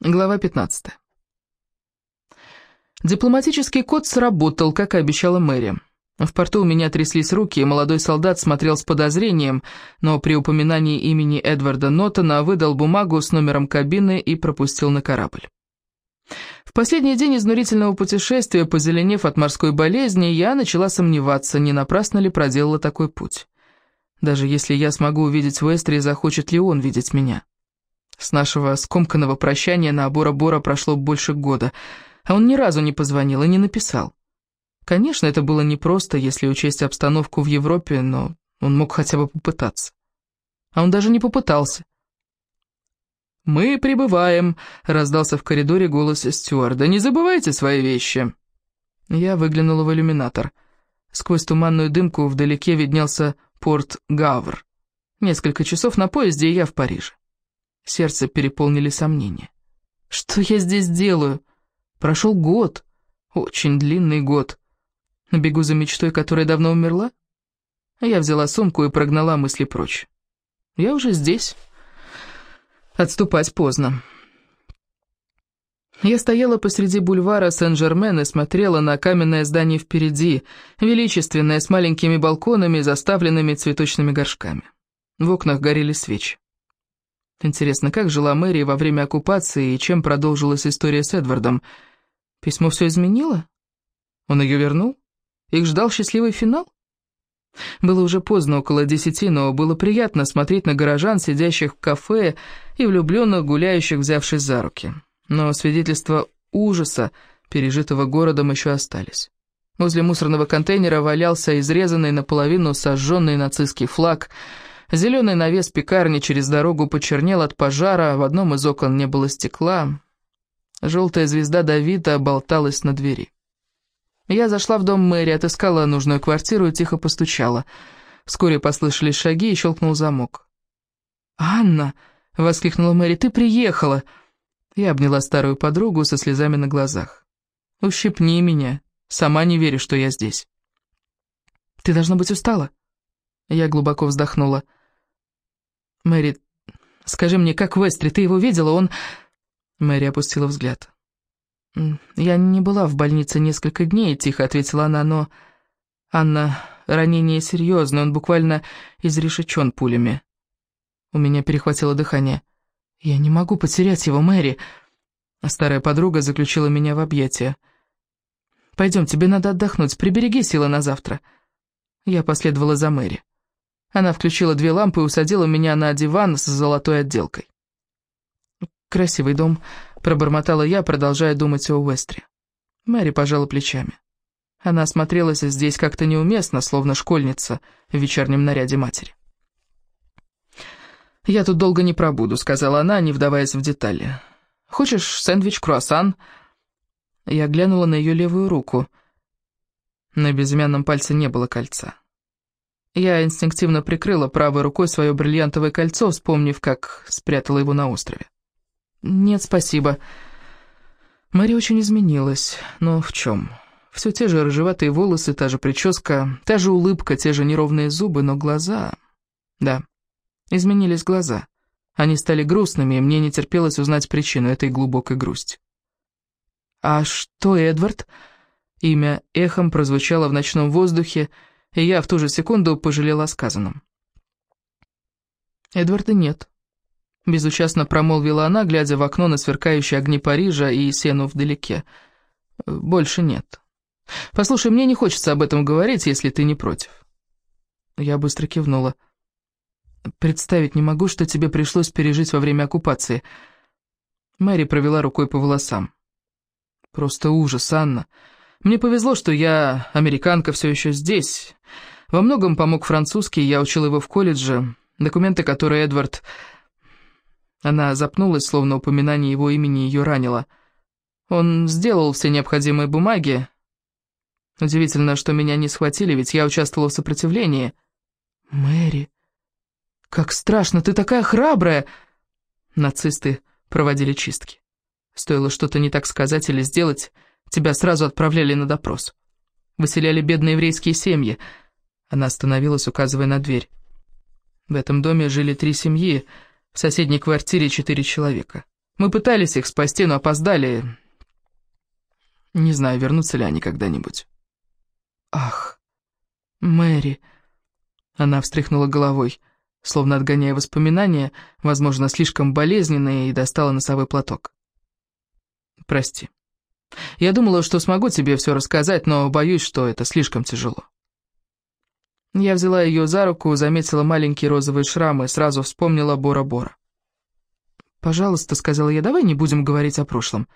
Глава 15. Дипломатический код сработал, как и обещала Мэри. В порту у меня тряслись руки, и молодой солдат смотрел с подозрением, но при упоминании имени Эдварда Нотона выдал бумагу с номером кабины и пропустил на корабль. В последний день изнурительного путешествия, позеленев от морской болезни, я начала сомневаться, не напрасно ли проделала такой путь. Даже если я смогу увидеть Вестри, захочет ли он видеть меня. С нашего скомканного прощания на Бора-Бора прошло больше года, а он ни разу не позвонил и не написал. Конечно, это было непросто, если учесть обстановку в Европе, но он мог хотя бы попытаться. А он даже не попытался. «Мы прибываем», — раздался в коридоре голос стюарда. «Не забывайте свои вещи». Я выглянула в иллюминатор. Сквозь туманную дымку вдалеке виднелся порт Гавр. Несколько часов на поезде, и я в Париже. Сердце переполнили сомнения. Что я здесь делаю? Прошел год. Очень длинный год. Бегу за мечтой, которая давно умерла? Я взяла сумку и прогнала мысли прочь. Я уже здесь. Отступать поздно. Я стояла посреди бульвара Сен-Жермен и смотрела на каменное здание впереди, величественное, с маленькими балконами, заставленными цветочными горшками. В окнах горели свечи. Интересно, как жила Мэри во время оккупации и чем продолжилась история с Эдвардом? Письмо все изменило? Он ее вернул? Их ждал счастливый финал? Было уже поздно, около десяти, но было приятно смотреть на горожан, сидящих в кафе, и влюбленных, гуляющих, взявшись за руки. Но свидетельства ужаса, пережитого городом, еще остались. Возле мусорного контейнера валялся изрезанный наполовину сожженный нацистский флаг — Зеленый навес пекарни через дорогу почернел от пожара, в одном из окон не было стекла. Желтая звезда Давида болталась на двери. Я зашла в дом мэри, отыскала нужную квартиру и тихо постучала. Вскоре послышались шаги и щелкнул замок. «Анна!» — воскликнула Мэри. «Ты приехала!» Я обняла старую подругу со слезами на глазах. «Ущипни меня. Сама не верю, что я здесь». «Ты должна быть устала?» Я глубоко вздохнула. «Мэри, скажи мне, как Вестри, ты его видела? Он...» Мэри опустила взгляд. «Я не была в больнице несколько дней», — тихо ответила она, «но...» «Анна, ранение серьезное, он буквально изрешечен пулями». У меня перехватило дыхание. «Я не могу потерять его, Мэри!» А старая подруга заключила меня в объятия. «Пойдем, тебе надо отдохнуть, прибереги силы на завтра». Я последовала за Мэри. Она включила две лампы и усадила меня на диван с золотой отделкой. «Красивый дом», — пробормотала я, продолжая думать о Уэстре. Мэри пожала плечами. Она осмотрелась здесь как-то неуместно, словно школьница в вечернем наряде матери. «Я тут долго не пробуду», — сказала она, не вдаваясь в детали. «Хочешь сэндвич-круассан?» Я глянула на ее левую руку. На безымянном пальце не было кольца. Я инстинктивно прикрыла правой рукой свое бриллиантовое кольцо, вспомнив, как спрятала его на острове. «Нет, спасибо». Мэри очень изменилась, но в чем? Все те же рыжеватые волосы, та же прическа, та же улыбка, те же неровные зубы, но глаза... Да, изменились глаза. Они стали грустными, и мне не терпелось узнать причину этой глубокой грусти. «А что, Эдвард?» Имя эхом прозвучало в ночном воздухе, и я в ту же секунду пожалела о сказанном. «Эдварда нет», — безучастно промолвила она, глядя в окно на сверкающие огни Парижа и сену вдалеке. «Больше нет. Послушай, мне не хочется об этом говорить, если ты не против». Я быстро кивнула. «Представить не могу, что тебе пришлось пережить во время оккупации». Мэри провела рукой по волосам. «Просто ужас, Анна. Мне повезло, что я, американка, все еще здесь. Во многом помог французский, я учил его в колледже. Документы, которые Эдвард... Она запнулась, словно упоминание его имени ее ранило. Он сделал все необходимые бумаги. Удивительно, что меня не схватили, ведь я участвовала в сопротивлении. «Мэри, как страшно, ты такая храбрая!» Нацисты проводили чистки. Стоило что-то не так сказать или сделать, Тебя сразу отправляли на допрос. Выселяли бедные еврейские семьи. Она остановилась, указывая на дверь. В этом доме жили три семьи, в соседней квартире четыре человека. Мы пытались их спасти, но опоздали. Не знаю, вернутся ли они когда-нибудь. Ах, Мэри... Она встряхнула головой, словно отгоняя воспоминания, возможно, слишком болезненные, и достала носовой платок. «Прости. Я думала, что смогу тебе все рассказать, но боюсь, что это слишком тяжело». Я взяла ее за руку, заметила маленькие розовые шрамы сразу вспомнила Бора-Бора. «Пожалуйста», — сказала я, — «давай не будем говорить о прошлом».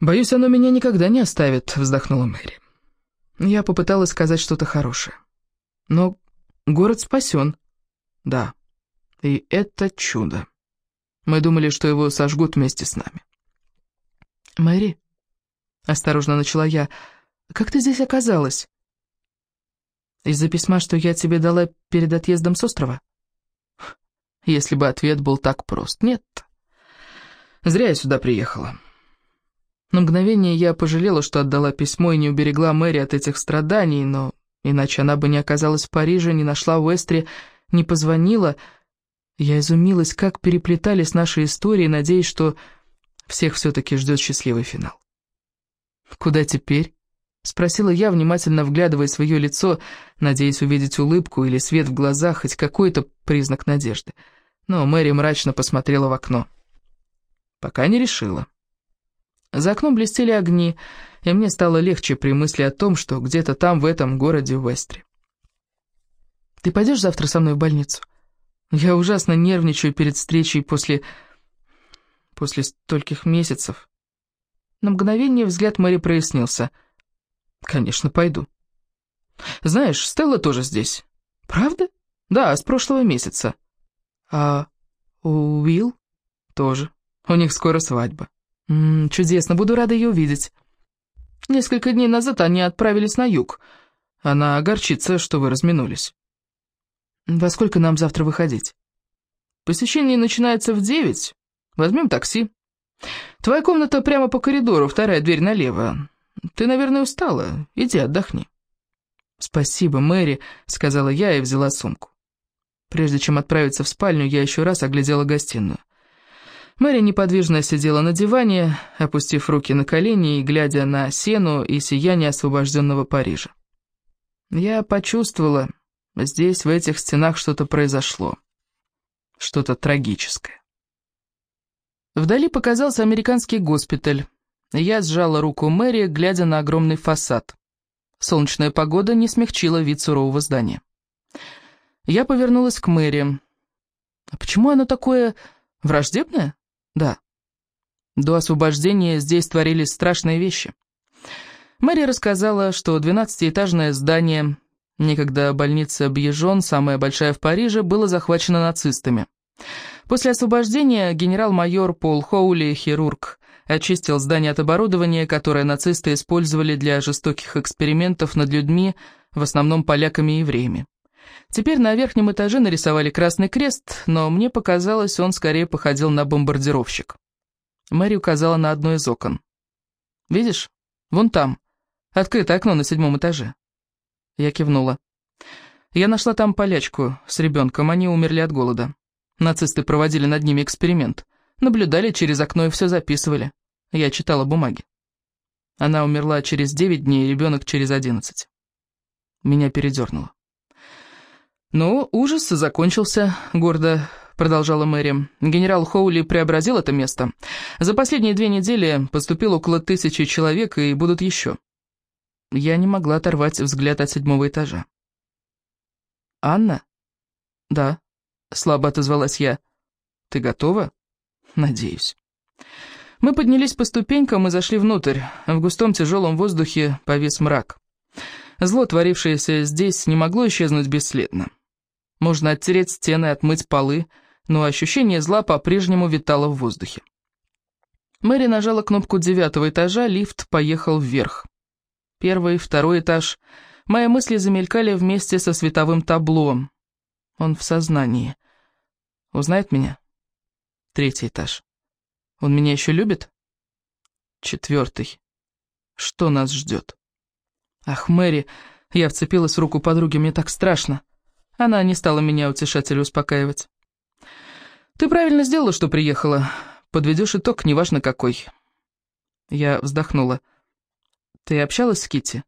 «Боюсь, оно меня никогда не оставит», — вздохнула Мэри. Я попыталась сказать что-то хорошее. Но город спасен. Да, и это чудо. Мы думали, что его сожгут вместе с нами. «Мэри», — осторожно начала я, — «как ты здесь оказалась?» «Из-за письма, что я тебе дала перед отъездом с острова?» Если бы ответ был так прост. Нет. Зря я сюда приехала. На мгновение я пожалела, что отдала письмо и не уберегла Мэри от этих страданий, но иначе она бы не оказалась в Париже, не нашла Уэстри, не позвонила. Я изумилась, как переплетались наши истории, надеясь, что всех все-таки ждет счастливый финал. «Куда теперь?» — спросила я, внимательно вглядываясь в ее лицо, надеясь увидеть улыбку или свет в глазах, хоть какой-то признак надежды. Но Мэри мрачно посмотрела в окно. «Пока не решила». За окном блестели огни, и мне стало легче при мысли о том, что где-то там, в этом городе Вестре. «Ты пойдешь завтра со мной в больницу? Я ужасно нервничаю перед встречей после... после стольких месяцев». На мгновение взгляд Мэри прояснился. «Конечно, пойду». «Знаешь, Стелла тоже здесь». «Правда?» «Да, с прошлого месяца». «А Уилл?» «Тоже. У них скоро свадьба». М -м, «Чудесно, буду рада ее увидеть». Несколько дней назад они отправились на юг. Она огорчится, что вы разминулись. Во сколько нам завтра выходить? Посещение начинается в девять. Возьмем такси. Твоя комната прямо по коридору, вторая дверь налево. Ты, наверное, устала. Иди отдохни. Спасибо, Мэри, сказала я и взяла сумку. Прежде чем отправиться в спальню, я еще раз оглядела гостиную. Мэри неподвижно сидела на диване, опустив руки на колени и глядя на сену и сияние освобожденного Парижа. Я почувствовала, здесь, в этих стенах, что-то произошло. Что-то трагическое. Вдали показался американский госпиталь. Я сжала руку Мэри, глядя на огромный фасад. Солнечная погода не смягчила вид сурового здания. Я повернулась к Мэри. «А почему оно такое враждебное?» Да. До освобождения здесь творились страшные вещи. Мэри рассказала, что двенадцатиэтажное здание, некогда больница Бьежон, самая большая в Париже, было захвачено нацистами. После освобождения генерал-майор Пол Хоули, хирург, очистил здание от оборудования, которое нацисты использовали для жестоких экспериментов над людьми, в основном поляками и евреями. Теперь на верхнем этаже нарисовали красный крест, но мне показалось, он скорее походил на бомбардировщик. Мэри указала на одно из окон. «Видишь? Вон там. Открыто окно на седьмом этаже». Я кивнула. Я нашла там полячку с ребенком, они умерли от голода. Нацисты проводили над ними эксперимент. Наблюдали через окно и все записывали. Я читала бумаги. Она умерла через девять дней, ребенок через одиннадцать. Меня передернуло. «Ну, ужас закончился», — гордо продолжала Мэри. «Генерал Хоули преобразил это место. За последние две недели поступило около тысячи человек, и будут еще». Я не могла оторвать взгляд от седьмого этажа. «Анна?» «Да», — слабо отозвалась я. «Ты готова?» «Надеюсь». Мы поднялись по ступенькам и зашли внутрь. В густом тяжелом воздухе повис мрак. Зло, творившееся здесь, не могло исчезнуть бесследно. Можно оттереть стены, отмыть полы, но ощущение зла по-прежнему витало в воздухе. Мэри нажала кнопку девятого этажа, лифт поехал вверх. Первый, второй этаж. Мои мысли замелькали вместе со световым табло. Он в сознании. Узнает меня? Третий этаж. Он меня еще любит? Четвертый. Что нас ждет? Ах, Мэри, я вцепилась в руку подруги, мне так страшно. Она не стала меня утешать или успокаивать. «Ты правильно сделала, что приехала. Подведешь итог, неважно какой». Я вздохнула. «Ты общалась с Китти?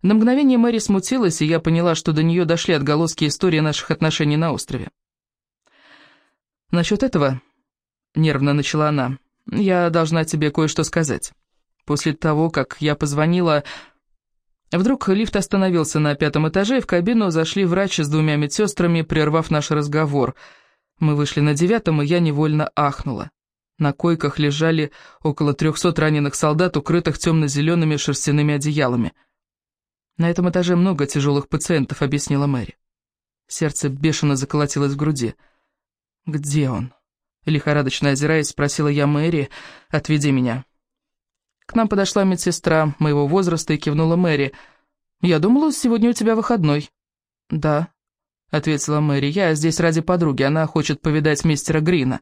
На мгновение Мэри смутилась, и я поняла, что до нее дошли отголоски истории наших отношений на острове. «Насчет этого...» — нервно начала она. «Я должна тебе кое-что сказать. После того, как я позвонила...» Вдруг лифт остановился на пятом этаже, и в кабину зашли врач с двумя медсестрами, прервав наш разговор. Мы вышли на девятом, и я невольно ахнула. На койках лежали около трехсот раненых солдат, укрытых темно-зелеными шерстяными одеялами. «На этом этаже много тяжелых пациентов», — объяснила Мэри. Сердце бешено заколотилось в груди. «Где он?» Лихорадочно озираясь, спросила я Мэри, «Отведи меня». К нам подошла медсестра моего возраста и кивнула Мэри. «Я думала, сегодня у тебя выходной». «Да», — ответила Мэри, — «я здесь ради подруги, она хочет повидать мистера Грина».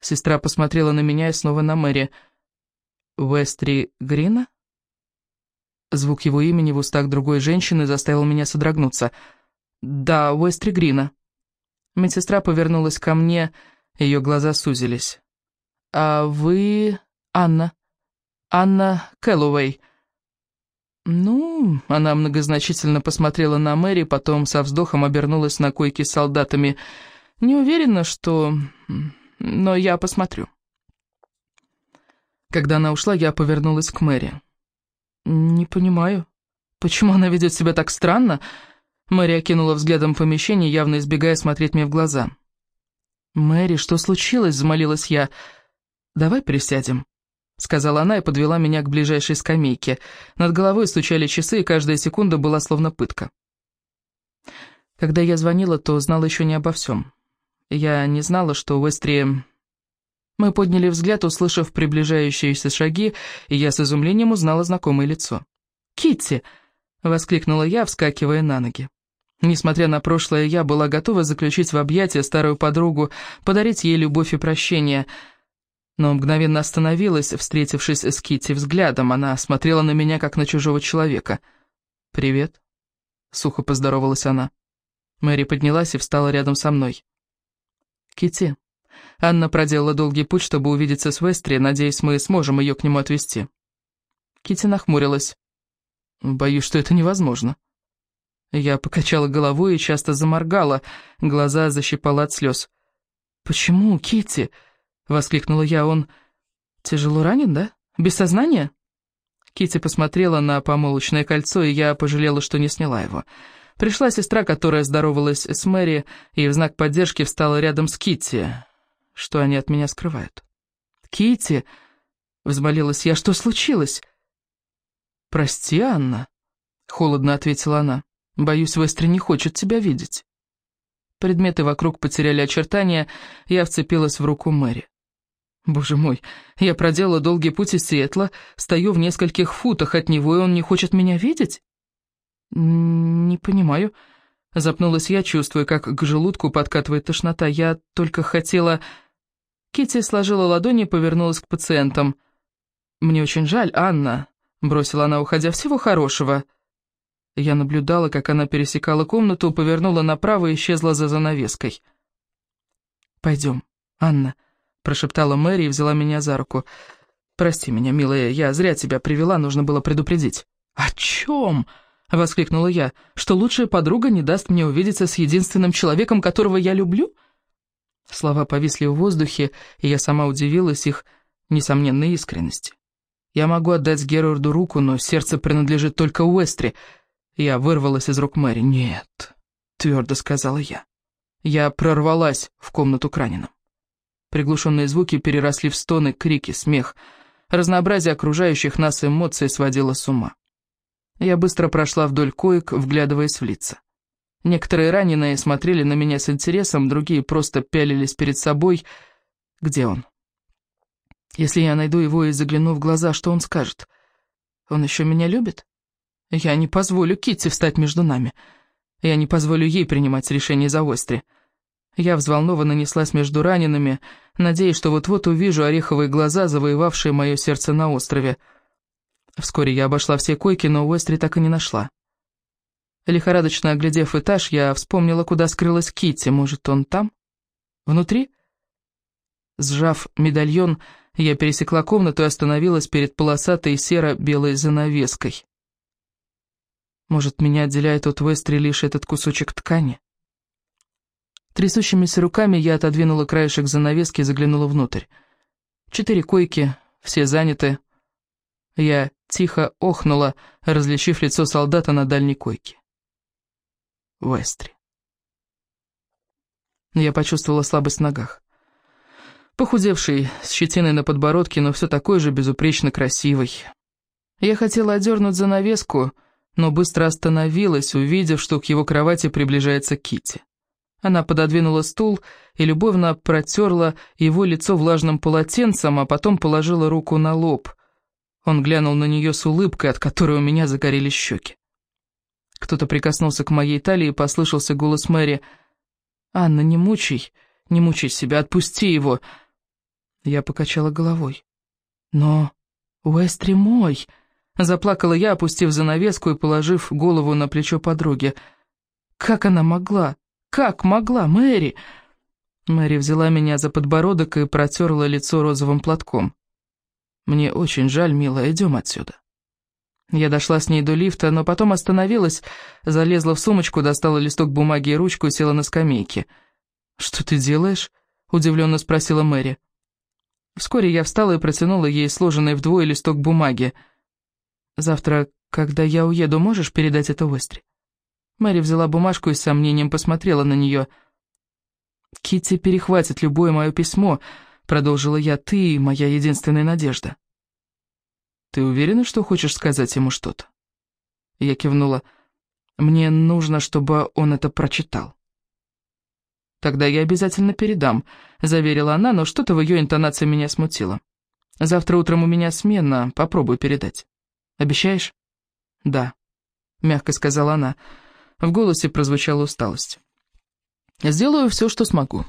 Сестра посмотрела на меня и снова на Мэри. «Вестри Грина?» Звук его имени в устах другой женщины заставил меня содрогнуться. «Да, Уэстри Грина». Медсестра повернулась ко мне, ее глаза сузились. «А вы... Анна. Анна Кэллоуэй». «Ну...» — она многозначительно посмотрела на Мэри, потом со вздохом обернулась на койке с солдатами. «Не уверена, что... Но я посмотрю». Когда она ушла, я повернулась к Мэри. «Не понимаю, почему она ведет себя так странно?» Мэри окинула взглядом помещение, явно избегая смотреть мне в глаза. «Мэри, что случилось?» — замолилась я. «Давай присядем», — сказала она и подвела меня к ближайшей скамейке. Над головой стучали часы, и каждая секунда была словно пытка. Когда я звонила, то знала еще не обо всем. Я не знала, что в Эстрии... Мы подняли взгляд, услышав приближающиеся шаги, и я с изумлением узнала знакомое лицо. «Китти!» — воскликнула я, вскакивая на ноги. Несмотря на прошлое, я была готова заключить в объятия старую подругу, подарить ей любовь и прощение. Но мгновенно остановилась, встретившись с Китти взглядом. Она смотрела на меня, как на чужого человека. «Привет», — сухо поздоровалась она. Мэри поднялась и встала рядом со мной. Китти, Анна проделала долгий путь, чтобы увидеться с Вестри, надеясь, мы сможем ее к нему отвезти. Китти нахмурилась. Боюсь, что это невозможно. Я покачала головой и часто заморгала, глаза защипала от слез. «Почему, Китти? воскликнула я. «Он тяжело ранен, да? Без сознания?» Китти посмотрела на помолочное кольцо, и я пожалела, что не сняла его. Пришла сестра, которая здоровалась с Мэри, и в знак поддержки встала рядом с Китти. Что они от меня скрывают? Китти, взмолилась я, что случилось? Прости, Анна, холодно ответила она. Боюсь, Вестри не хочет тебя видеть. Предметы вокруг потеряли очертания, я вцепилась в руку Мэри. Боже мой, я проделала долгий путь из Сиэтла, стою в нескольких футах от него, и он не хочет меня видеть? «Не понимаю», — запнулась я, чувствуя, как к желудку подкатывает тошнота. «Я только хотела...» Китти сложила ладони и повернулась к пациентам. «Мне очень жаль, Анна», — бросила она, уходя, — «всего хорошего». Я наблюдала, как она пересекала комнату, повернула направо и исчезла за занавеской. «Пойдем, Анна», — прошептала Мэри и взяла меня за руку. «Прости меня, милая, я зря тебя привела, нужно было предупредить». «О чем?» — воскликнула я, — что лучшая подруга не даст мне увидеться с единственным человеком, которого я люблю? Слова повисли в воздухе, и я сама удивилась их несомненной искренности. Я могу отдать Герарду руку, но сердце принадлежит только Уэстри. Я вырвалась из рук Мэри. «Нет», — твердо сказала я. Я прорвалась в комнату к раненым. Приглушенные звуки переросли в стоны, крики, смех. Разнообразие окружающих нас эмоций сводило с ума. Я быстро прошла вдоль коек, вглядываясь в лица. Некоторые раненые смотрели на меня с интересом, другие просто пялились перед собой. Где он? Если я найду его и загляну в глаза, что он скажет? Он еще меня любит? Я не позволю Китти встать между нами. Я не позволю ей принимать решение за Остри. Я взволнованно неслась между ранеными, надеясь, что вот-вот увижу ореховые глаза, завоевавшие мое сердце на острове. Вскоре я обошла все койки, но Уэстри так и не нашла. Лихорадочно оглядев этаж, я вспомнила, куда скрылась Китти. Может, он там? Внутри? Сжав медальон, я пересекла комнату и остановилась перед полосатой серо-белой занавеской. Может, меня отделяет от Вестри лишь этот кусочек ткани? Трясущимися руками я отодвинула краешек занавески и заглянула внутрь. Четыре койки, все заняты. Я тихо охнула, различив лицо солдата на дальней койке. Вестри. Я почувствовала слабость в ногах. Похудевший, с щетиной на подбородке, но все такой же безупречно красивый. Я хотела одернуть занавеску, но быстро остановилась, увидев, что к его кровати приближается Кити. Она пододвинула стул и любовно протерла его лицо влажным полотенцем, а потом положила руку на лоб. Он глянул на нее с улыбкой, от которой у меня загорелись щеки. Кто-то прикоснулся к моей талии, и послышался голос Мэри. «Анна, не мучай, не мучай себя, отпусти его!» Я покачала головой. «Но Уэстри мой!» Заплакала я, опустив занавеску и положив голову на плечо подруги. «Как она могла? Как могла, Мэри?» Мэри взяла меня за подбородок и протерла лицо розовым платком. «Мне очень жаль, милая, идем отсюда». Я дошла с ней до лифта, но потом остановилась, залезла в сумочку, достала листок бумаги и ручку и села на скамейке. «Что ты делаешь?» — удивленно спросила Мэри. Вскоре я встала и протянула ей сложенный вдвое листок бумаги. «Завтра, когда я уеду, можешь передать это Уэстри?» Мэри взяла бумажку и с сомнением посмотрела на нее. Китти перехватит любое мое письмо», — продолжила я, — «ты моя единственная надежда». «Ты уверена, что хочешь сказать ему что-то?» Я кивнула. «Мне нужно, чтобы он это прочитал». «Тогда я обязательно передам», — заверила она, но что-то в ее интонации меня смутило. «Завтра утром у меня смена, попробуй передать. Обещаешь?» «Да», — мягко сказала она. В голосе прозвучала усталость. «Сделаю все, что смогу».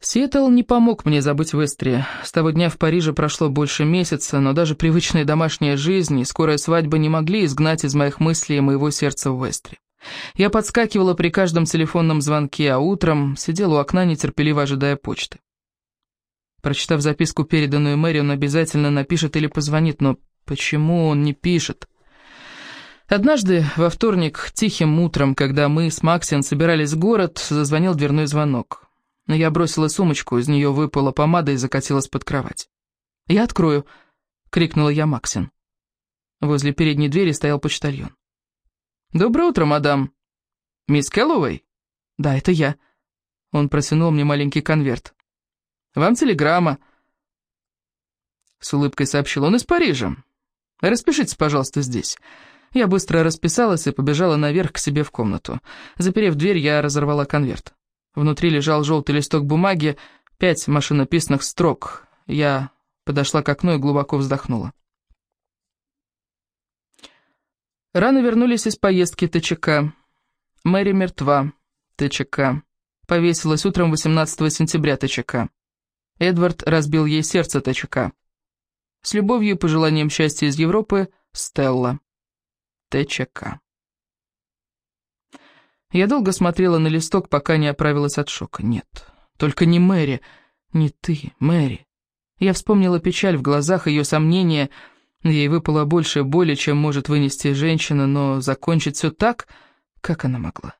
Сиэтл не помог мне забыть Вестри. С того дня в Париже прошло больше месяца, но даже привычная домашняя жизнь и скорая свадьба не могли изгнать из моих мыслей и моего сердца Вестри. Я подскакивала при каждом телефонном звонке, а утром сидела у окна, нетерпеливо ожидая почты. Прочитав записку, переданную Мэри, он обязательно напишет или позвонит, но почему он не пишет? Однажды, во вторник, тихим утром, когда мы с Максиан собирались в город, зазвонил дверной звонок. Я бросила сумочку, из нее выпала помада и закатилась под кровать. «Я открою!» — крикнула я Максин. Возле передней двери стоял почтальон. «Доброе утро, мадам. Мисс Кэллоуэй?» «Да, это я». Он протянул мне маленький конверт. «Вам телеграмма». С улыбкой сообщил он из Парижа. «Распишитесь, пожалуйста, здесь». Я быстро расписалась и побежала наверх к себе в комнату. Заперев дверь, я разорвала конверт. Внутри лежал желтый листок бумаги, пять машинописных строк. Я подошла к окну и глубоко вздохнула. Рано вернулись из поездки ТЧК. Мэри мертва. ТЧК. Повесилась утром 18 сентября ТЧК. Эдвард разбил ей сердце ТЧК. С любовью и пожеланием счастья из Европы, Стелла. ТЧК. Я долго смотрела на листок, пока не оправилась от шока. Нет, только не Мэри, не ты, Мэри. Я вспомнила печаль в глазах, ее сомнения — Ей выпало больше боли, чем может вынести женщина, но закончить все так, как она могла.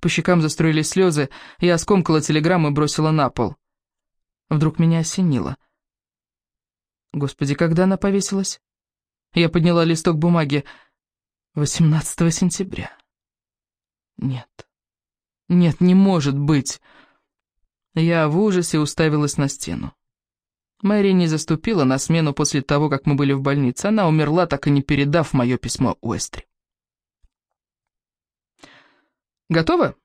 По щекам застроились слезы, я скомкала телеграмму и бросила на пол. Вдруг меня осенило. Господи, когда она повесилась? Я подняла листок бумаги. 18 сентября. Нет. Нет, не может быть. Я в ужасе уставилась на стену. Мэри не заступила на смену после того, как мы были в больнице. Она умерла, так и не передав мое письмо Уэстри. Готово?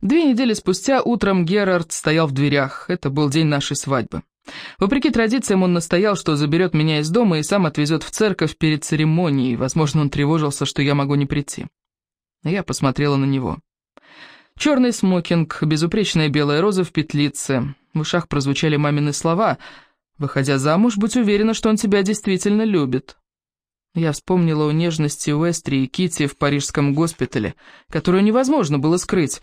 Две недели спустя утром Герард стоял в дверях. Это был день нашей свадьбы. Вопреки традициям он настоял, что заберет меня из дома и сам отвезет в церковь перед церемонией. Возможно, он тревожился, что я могу не прийти. Я посмотрела на него. Черный смокинг, безупречная белая роза в петлице. В ушах прозвучали мамины слова — Выходя замуж, будь уверена, что он тебя действительно любит. Я вспомнила о нежности Уэстри и Кити в парижском госпитале, которую невозможно было скрыть.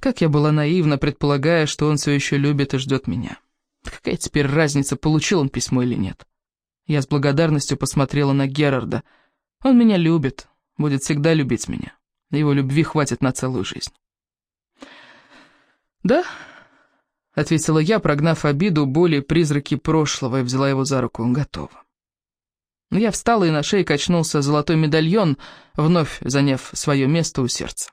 Как я была наивна, предполагая, что он все еще любит и ждет меня. Какая теперь разница, получил он письмо или нет? Я с благодарностью посмотрела на Герарда. Он меня любит, будет всегда любить меня. Его любви хватит на целую жизнь. «Да», — ответила я, прогнав обиду, боли, призраки прошлого, и взяла его за руку. «Готово». Я встала, и на шее качнулся золотой медальон, вновь заняв свое место у сердца.